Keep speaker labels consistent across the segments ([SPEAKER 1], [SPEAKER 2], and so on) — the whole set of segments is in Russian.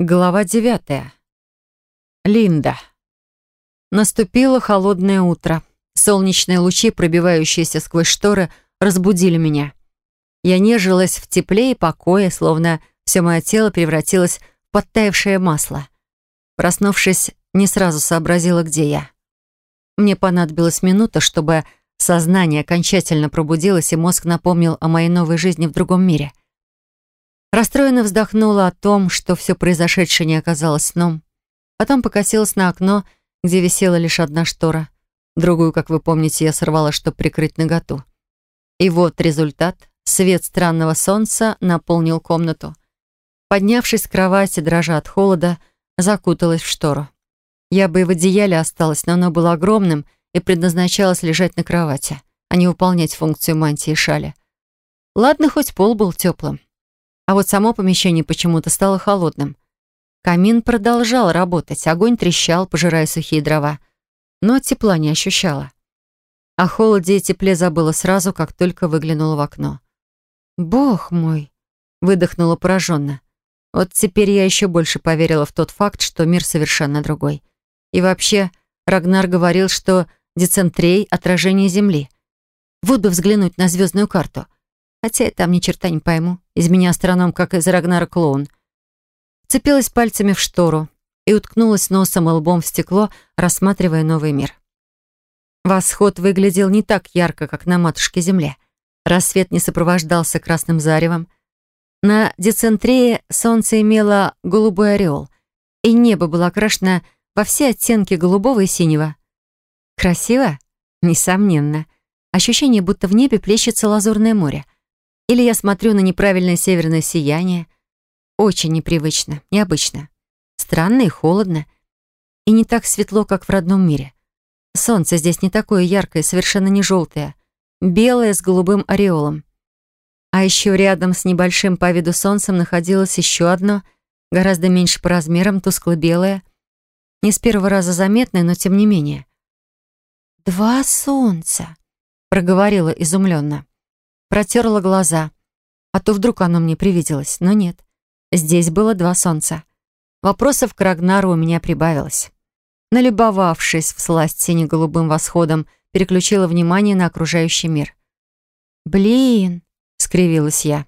[SPEAKER 1] Глава девятая. Линда. Наступило холодное утро. Солнечные лучи, пробивающиеся сквозь шторы, разбудили меня. Я нежилась в тепле и покое, словно все мое тело превратилось в подтаявшее масло. Проснувшись, не сразу сообразила, где я. Мне понадобилась минута, чтобы сознание окончательно пробудилось, и мозг напомнил о моей новой жизни в другом мире — Расстроенно вздохнула о том, что все произошедшее не оказалось сном. Потом покосилась на окно, где висела лишь одна штора. Другую, как вы помните, я сорвала, чтобы прикрыть наготу. И вот результат. Свет странного солнца наполнил комнату. Поднявшись с кровати, дрожа от холода, закуталась в штору. Я бы и в одеяле осталась, но оно было огромным и предназначалось лежать на кровати, а не выполнять функцию мантии и шали. Ладно, хоть пол был теплым. А вот само помещение почему-то стало холодным. Камин продолжал работать, огонь трещал, пожирая сухие дрова. Но тепла не ощущала. О холоде и тепле забыла сразу, как только выглянула в окно. «Бог мой!» — выдохнула пораженно. Вот теперь я еще больше поверила в тот факт, что мир совершенно другой. И вообще, Рагнар говорил, что децентрей — отражение Земли. Вот бы взглянуть на звездную карту. Хотя я там ни черта не пойму. Из меня астроном, как из Рагнара клоун. Цепилась пальцами в штору и уткнулась носом и лбом в стекло, рассматривая новый мир. Восход выглядел не так ярко, как на матушке Земле. Рассвет не сопровождался красным заревом. На децентрее солнце имело голубой ореол, и небо было окрашено во все оттенки голубого и синего. Красиво? Несомненно. Ощущение, будто в небе плещется лазурное море. Или я смотрю на неправильное северное сияние. Очень непривычно, необычно. Странно и холодно. И не так светло, как в родном мире. Солнце здесь не такое яркое, совершенно не желтое. Белое с голубым ореолом. А еще рядом с небольшим по виду солнцем находилось еще одно, гораздо меньше по размерам, тускло-белое. Не с первого раза заметное, но тем не менее. «Два солнца», — проговорила изумленно. Протерла глаза. А то вдруг оно мне привиделось. Но нет. Здесь было два солнца. Вопросов к Рагнару у меня прибавилось. Налюбовавшись в сласть сине-голубым восходом, переключила внимание на окружающий мир. «Блин!» — скривилась я.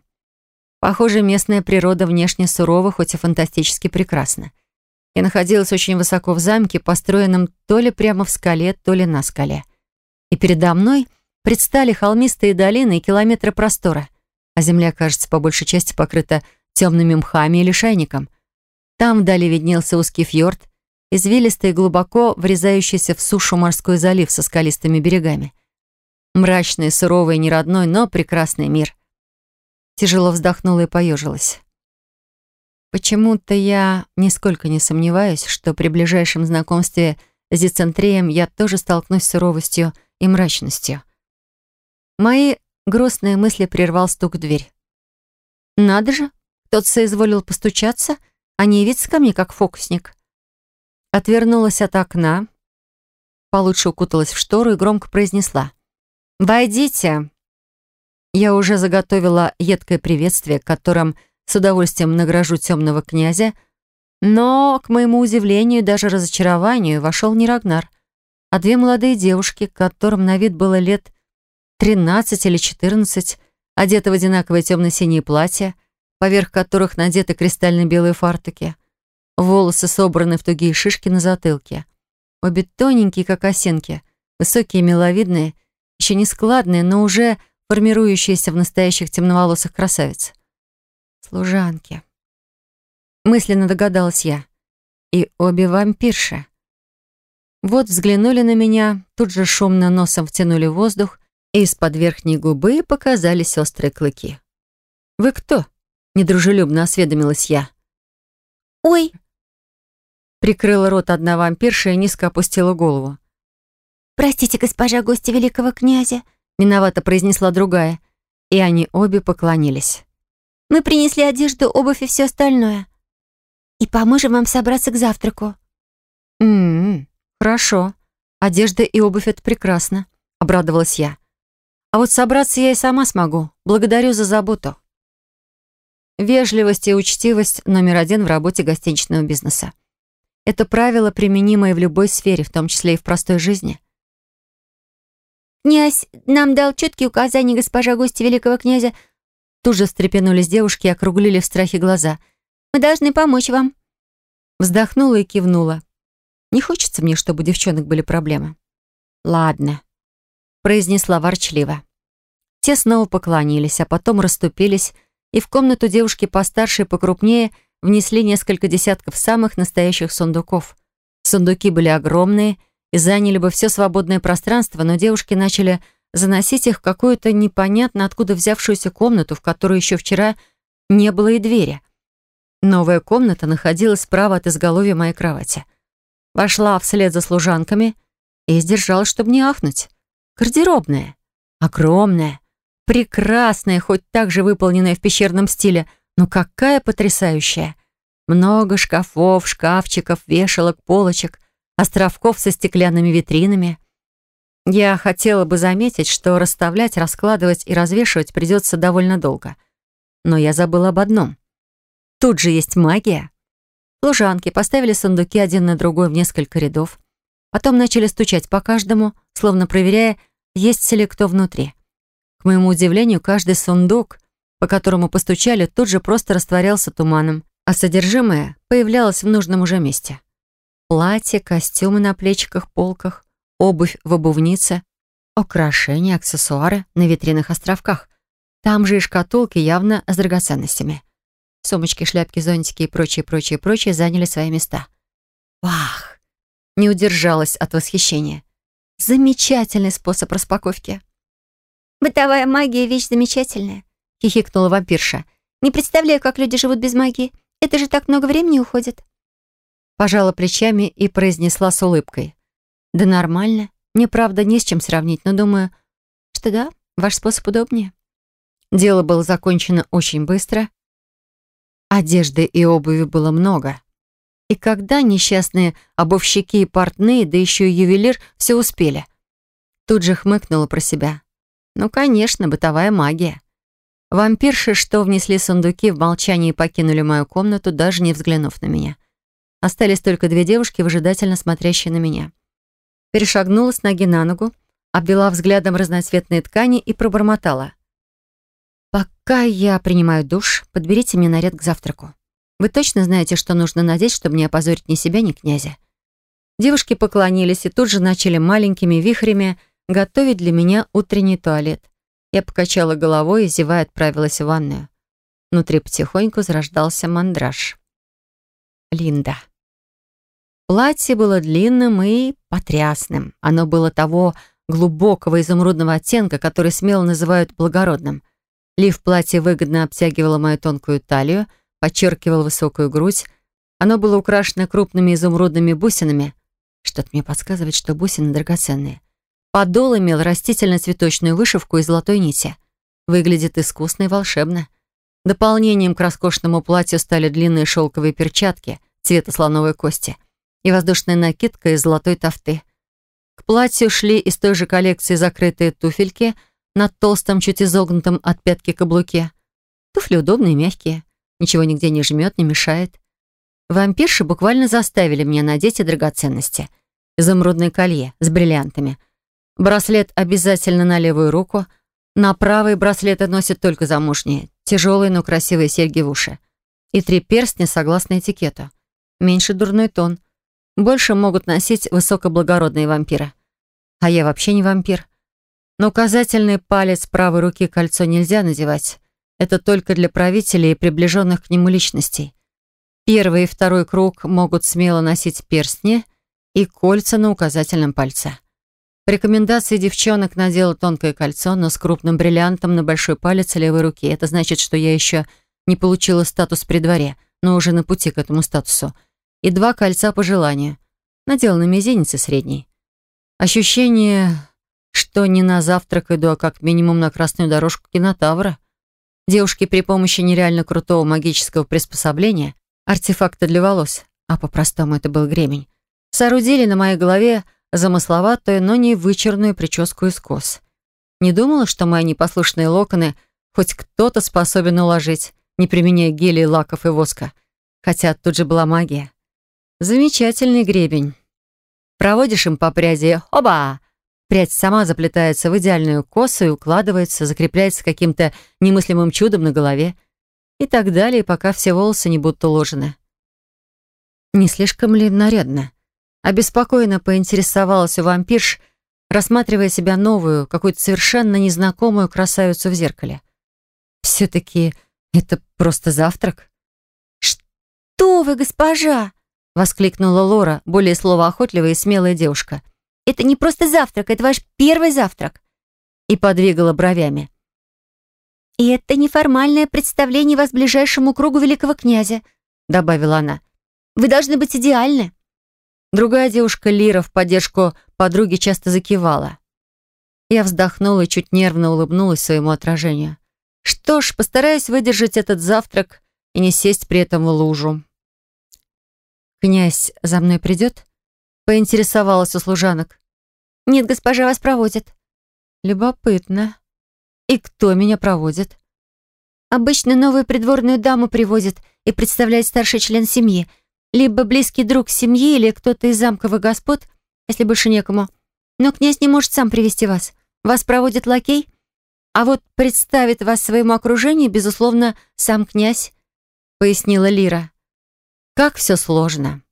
[SPEAKER 1] Похоже, местная природа внешне сурова, хоть и фантастически прекрасна. Я находилась очень высоко в замке, построенном то ли прямо в скале, то ли на скале. И передо мной предстали холмистые долины и километры простора, а земля, кажется, по большей части покрыта темными мхами или шайником. Там вдали виднелся узкий фьорд, извилистый и глубоко врезающийся в сушу морской залив со скалистыми берегами. Мрачный, суровый, неродной, но прекрасный мир. Тяжело вздохнула и поежилась. Почему-то я нисколько не сомневаюсь, что при ближайшем знакомстве с децентреем я тоже столкнусь с суровостью и мрачностью. Мои грустные мысли прервал стук в дверь. «Надо же, тот соизволил постучаться, а не явиться ко мне, как фокусник». Отвернулась от окна, получше укуталась в штору и громко произнесла. «Войдите!» Я уже заготовила едкое приветствие, которым с удовольствием награжу темного князя, но, к моему удивлению и даже разочарованию, вошел не Рагнар, а две молодые девушки, которым на вид было лет 13 или 14, одеты в одинаковое темно-синее платье, поверх которых надеты кристально-белые фартуки. Волосы собраны в тугие шишки на затылке. Обе тоненькие, как осинки, высокие, миловидные, еще не складные, но уже формирующиеся в настоящих темноволосых красавиц. Служанки. Мысленно догадалась я. И обе вампирши. Вот взглянули на меня, тут же шумно носом втянули воздух и из-под верхней губы показались острые клыки. «Вы кто?» — недружелюбно осведомилась я.
[SPEAKER 2] «Ой!»
[SPEAKER 1] Прикрыла рот одна вампирша и низко опустила голову.
[SPEAKER 2] «Простите, госпожа гостья великого князя», —
[SPEAKER 1] виновато произнесла другая, и они обе поклонились.
[SPEAKER 2] «Мы принесли одежду, обувь и все остальное. И поможем вам собраться к завтраку».
[SPEAKER 1] «М-м, хорошо. Одежда и обувь — это прекрасно», — обрадовалась я. А вот собраться я и сама смогу. Благодарю за заботу. Вежливость и учтивость номер один в работе гостиничного бизнеса. Это правило, применимое в любой сфере, в том числе и в простой жизни.
[SPEAKER 2] «Князь нам дал четкие указания, госпожа гости великого князя».
[SPEAKER 1] Тут же встрепенулись девушки и округлили в страхе глаза.
[SPEAKER 2] «Мы должны помочь вам».
[SPEAKER 1] Вздохнула и кивнула. Не хочется мне, чтобы у девчонок были проблемы. «Ладно», — произнесла ворчливо. Те снова поклонились, а потом расступились, и в комнату девушки постарше и покрупнее внесли несколько десятков самых настоящих сундуков. Сундуки были огромные и заняли бы все свободное пространство, но девушки начали заносить их в какую-то непонятно откуда взявшуюся комнату, в которой еще вчера не было и двери. Новая комната находилась справа от изголовья моей кровати. Вошла вслед за служанками и сдержалась, чтобы не ахнуть. Гардеробная. Огромная. Прекрасная, хоть также выполненная в пещерном стиле, но какая потрясающая. Много шкафов, шкафчиков, вешалок, полочек, островков со стеклянными витринами. Я хотела бы заметить, что расставлять, раскладывать и развешивать придется довольно долго. Но я забыла об одном. Тут же есть магия. Служанки поставили сундуки один на другой в несколько рядов. Потом начали стучать по каждому, словно проверяя, есть ли кто внутри. К моему удивлению, каждый сундук, по которому постучали, тут же просто растворялся туманом, а содержимое появлялось в нужном уже месте. Платья, костюмы на плечиках, полках, обувь в обувнице, украшения, аксессуары на витринах островках. Там же и шкатулки явно с драгоценностями. Сумочки, шляпки, зонтики и прочее, прочее, прочее заняли свои места. Вах! Не удержалась от восхищения. Замечательный способ распаковки.
[SPEAKER 2] «Бытовая магия — вещь замечательная», — хихикнула вампирша. «Не представляю, как люди живут без магии. Это же так много времени уходит».
[SPEAKER 1] Пожала плечами и произнесла с улыбкой. «Да нормально. Мне, правда, не с чем сравнить, но думаю, что да, ваш способ удобнее». Дело было закончено очень быстро. Одежды и обуви было много. И когда несчастные обувщики и портные, да еще и ювелир, все успели? Тут же хмыкнула про себя. Ну, конечно, бытовая магия. Вампирши, что внесли сундуки, в молчании покинули мою комнату, даже не взглянув на меня. Остались только две девушки, выжидательно смотрящие на меня. Перешагнула с ноги на ногу, обвела взглядом разноцветные ткани и пробормотала. «Пока я принимаю душ, подберите мне наряд к завтраку. Вы точно знаете, что нужно надеть, чтобы не опозорить ни себя, ни князя?» Девушки поклонились и тут же начали маленькими вихрями готовить для меня утренний туалет. Я покачала головой и, зевая, отправилась в ванную. Внутри потихоньку зарождался мандраж. Линда. Платье было длинным и потрясным. Оно было того глубокого изумрудного оттенка, который смело называют благородным. Лиф платья выгодно обтягивала мою тонкую талию, подчеркивал высокую грудь. Оно было украшено крупными изумрудными бусинами. Что-то мне подсказывает, что бусины драгоценные. Подол имел растительно-цветочную вышивку из золотой нити. Выглядит искусно и волшебно. Дополнением к роскошному платью стали длинные шелковые перчатки цвета слоновой кости и воздушная накидка из золотой тофты. К платью шли из той же коллекции закрытые туфельки на толстом, чуть изогнутом от пятки каблуке. Туфли удобные, мягкие, ничего нигде не жмет, не мешает. Вампирши буквально заставили меня надеть и драгоценности. Изумрудное колье с бриллиантами, Браслет обязательно на левую руку. На правый браслеты носят только замужние. Тяжелые, но красивые серьги в уши. И три перстня согласно этикету. Меньше дурной тон. Больше могут носить высокоблагородные вампиры. А я вообще не вампир. Но указательный палец правой руки кольцо нельзя надевать. Это только для правителей и приближенных к нему личностей. Первый и второй круг могут смело носить перстни и кольца на указательном пальце. По рекомендации девчонок надела тонкое кольцо, но с крупным бриллиантом на большой палец левой руки. Это значит, что я еще не получила статус при дворе, но уже на пути к этому статусу. И два кольца по желанию. Надела на мизинец и средний. Ощущение, что не на завтрак иду, а как минимум на красную дорожку кинотавра. Девушки при помощи нереально крутого магического приспособления, артефакта для волос, а по-простому это был гремень, соорудили на моей голове замысловатую, но не вычурную прическу из кос. Не думала, что мои непослушные локоны хоть кто-то способен уложить. не применяя гелий, лаков и воска. Хотя тут же была магия. Замечательный гребень. Проводишь им по пряди, оба! Прядь сама заплетается в идеальную косу и укладывается, закрепляется каким-то немыслимым чудом на голове. И так далее, пока все волосы не будут уложены. Не слишком ли нарядно? Обеспокоенно поинтересовалась у вампирш, рассматривая себя новую, какую-то совершенно незнакомую красавицу в зеркале. Все-таки это просто завтрак.
[SPEAKER 2] «Что вы, госпожа!» — воскликнула Лора, более словоохотливая и смелая девушка. «Это не просто завтрак, это ваш первый завтрак!» И подвигала бровями. «И это неформальное представление вас ближайшему кругу великого князя», — добавила она. «Вы должны быть идеальны».
[SPEAKER 1] Другая девушка, Лира, в поддержку подруги часто закивала. Я вздохнула и чуть нервно улыбнулась своему отражению. Что ж, постараюсь выдержать этот завтрак и не сесть при этом в лужу. «Князь за мной придет?» — поинтересовалась у служанок.
[SPEAKER 2] «Нет, госпожа вас проводит».
[SPEAKER 1] «Любопытно. И кто меня проводит?»
[SPEAKER 2] «Обычно новую придворную даму привозят и представляет старший член семьи, либо близкий друг семьи или кто-то из замковых господ, если больше некому. Но князь не может сам привести вас. Вас проводит лакей, а вот представит вас своему окружению, безусловно, сам князь», — пояснила Лира. «Как все сложно».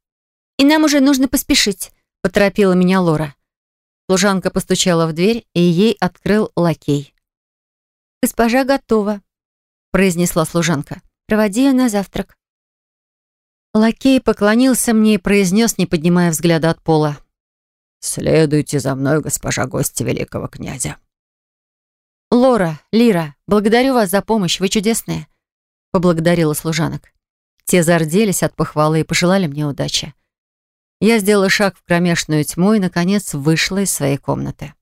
[SPEAKER 2] «И нам уже нужно поспешить», — поторопила меня Лора.
[SPEAKER 1] Служанка постучала в дверь, и ей открыл лакей.
[SPEAKER 2] «Госпожа готова», — произнесла служанка. «Проводи ее на завтрак».
[SPEAKER 1] Лакей поклонился мне и произнес, не поднимая взгляда от пола.
[SPEAKER 3] «Следуйте за мной, госпожа гостья великого князя».
[SPEAKER 1] «Лора, Лира, благодарю вас за помощь, вы чудесные», — поблагодарила служанок. Те зарделись от похвалы и пожелали мне удачи. Я сделала шаг в кромешную тьму и, наконец, вышла из своей комнаты.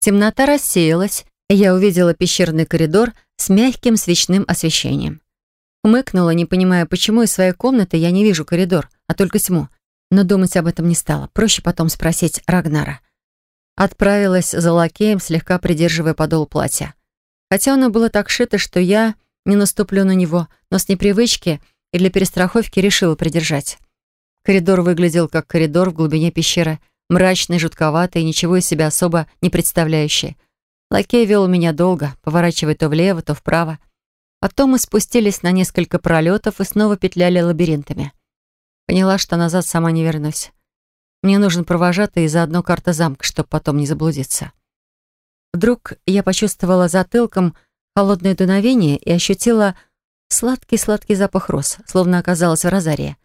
[SPEAKER 1] Темнота рассеялась, и я увидела пещерный коридор с мягким свечным освещением. Хмыкнула, не понимая, почему из своей комнаты я не вижу коридор, а только тьму. Но думать об этом не стала. Проще потом спросить Рагнара. Отправилась за лакеем, слегка придерживая подол платья. Хотя оно было так шито, что я не наступлю на него, но с непривычки и для перестраховки решила придержать. Коридор выглядел как коридор в глубине пещеры, мрачный, жутковатый, ничего из себя особо не представляющий. Лакей вел меня долго, поворачивая то влево, то вправо. Потом мы спустились на несколько пролетов и снова петляли лабиринтами. Поняла, что назад сама не вернусь. Мне нужен провожатый и заодно карта замка, чтобы потом не заблудиться. Вдруг я почувствовала затылком холодное дуновение и ощутила сладкий-сладкий запах роз, словно оказалась в розарии.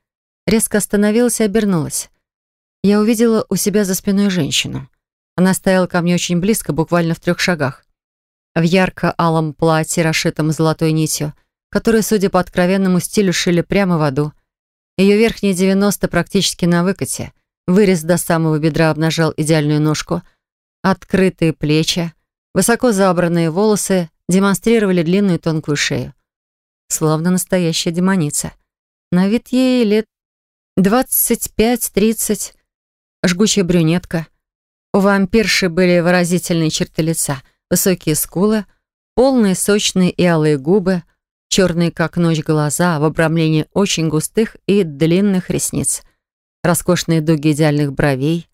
[SPEAKER 1] Резко остановилась и обернулась. Я увидела у себя за спиной женщину. Она стояла ко мне очень близко, буквально в трех шагах в ярко-алом платье, расшитом золотой нитью, которое, судя по откровенному стилю, шили прямо в аду. Ее верхние 90 практически на выкате. Вырез до самого бедра обнажал идеальную ножку. Открытые плечи, высоко забранные волосы демонстрировали длинную тонкую шею. Словно настоящая демоница. На вид ей лет 25-30. Жгучая брюнетка. У вампирши были выразительные черты лица — Высокие скулы, полные сочные и алые губы, черные как ночь глаза в обрамлении очень густых и длинных ресниц, роскошные дуги идеальных бровей,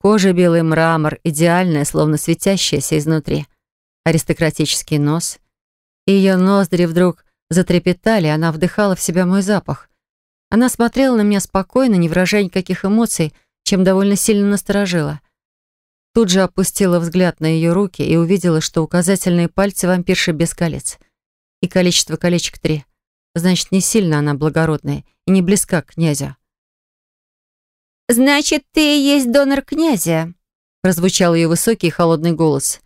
[SPEAKER 1] кожа белый мрамор, идеальная, словно светящаяся изнутри, аристократический нос. Ее ноздри вдруг затрепетали, она вдыхала в себя мой запах. Она смотрела на меня спокойно, не выражая никаких эмоций, чем довольно сильно насторожила. Тут же опустила взгляд на ее руки и увидела, что указательные пальцы вампирши без колец. И количество колечек три. Значит, не сильно она благородная и не близка к князю.
[SPEAKER 2] «Значит, ты и есть донор князя?»
[SPEAKER 1] прозвучал ее высокий и холодный голос.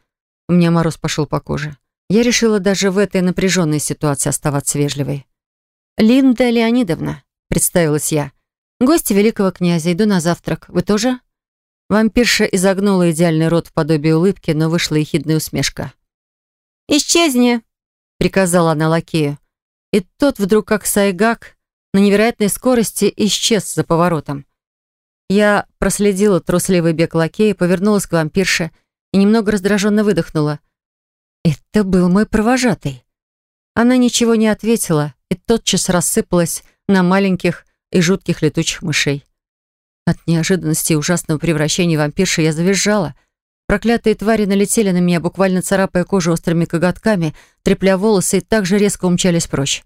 [SPEAKER 1] У меня мороз пошел по коже. Я решила даже в этой напряженной ситуации оставаться вежливой. «Линда Леонидовна», — представилась я. «Гости великого князя, иду на завтрак. Вы тоже?» Вампирша изогнула идеальный рот в подобие улыбки, но вышла ехидная усмешка.
[SPEAKER 2] «Исчезни!» — приказала она лакею.
[SPEAKER 1] И тот вдруг, как сайгак, на невероятной скорости исчез за поворотом. Я проследила трусливый бег лакея, повернулась к вампирше и немного раздраженно выдохнула. «Это был мой провожатый». Она ничего не ответила, и тотчас рассыпалась на маленьких и жутких летучих мышей. От неожиданности и ужасного превращения вампирши я завизжала. Проклятые твари налетели на меня, буквально царапая кожу острыми коготками, трепля волосы и так же резко умчались прочь.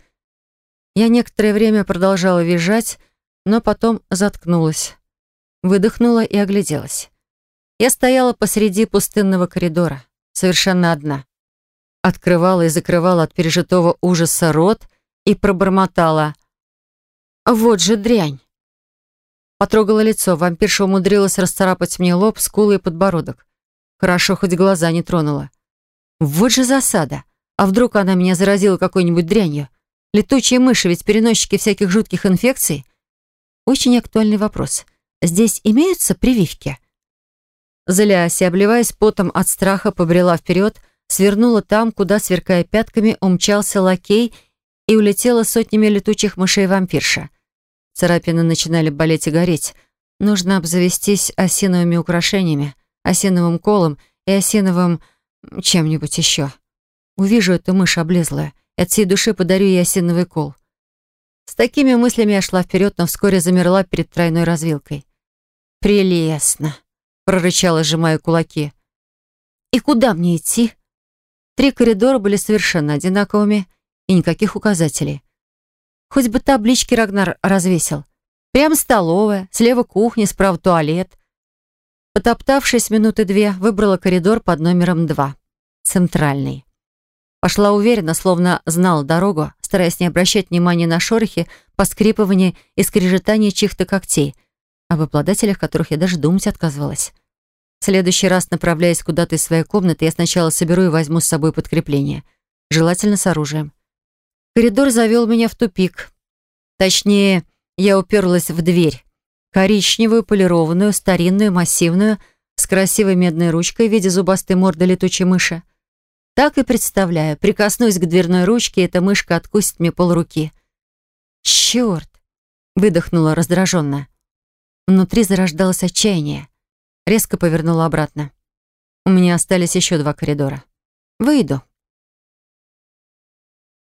[SPEAKER 1] Я некоторое время продолжала визжать, но потом заткнулась. Выдохнула и огляделась. Я стояла посреди пустынного коридора, совершенно одна. Открывала и закрывала от пережитого ужаса рот и пробормотала. «Вот же дрянь!» Потрогала лицо. Вампирша умудрилась расцарапать мне лоб, скулы и подбородок. Хорошо, хоть глаза не тронула. Вот же засада. А вдруг она меня заразила какой-нибудь дрянью? Летучие мыши ведь переносчики всяких жутких инфекций. Очень актуальный вопрос. Здесь имеются прививки? Залясь и обливаясь потом от страха, побрела вперед, свернула там, куда, сверкая пятками, умчался лакей и улетела сотнями летучих мышей-вампирша. Царапины начинали болеть и гореть. Нужно обзавестись осиновыми украшениями, осиновым колом и осиновым чем-нибудь еще. Увижу эту мышь облезлую, и от всей души подарю ей осиновый кол. С такими мыслями я шла вперед, но вскоре замерла перед тройной развилкой. «Прелестно!» — прорычала, сжимая кулаки. «И куда мне идти?» Три коридора были совершенно одинаковыми и никаких указателей. Хоть бы таблички Рагнар развесил. Прям столовая, слева кухня, справа туалет. Потоптавшись минуты две, выбрала коридор под номером два. Центральный. Пошла уверенно, словно знала дорогу, стараясь не обращать внимания на шорохи, поскрипывание и скрежетание чьих-то когтей, об обладателях которых я даже думать отказывалась. В следующий раз, направляясь куда-то из своей комнаты, я сначала соберу и возьму с собой подкрепление. Желательно с оружием. Коридор завел меня в тупик. Точнее, я уперлась в дверь. Коричневую, полированную, старинную, массивную, с красивой медной ручкой в виде зубастой морды летучей мыши. Так и представляю. Прикоснусь к дверной ручке, эта мышка откусит мне полруки. «Черт!» — выдохнула раздраженно. Внутри зарождалось отчаяние. Резко повернула обратно. У меня остались еще два коридора. Выйду.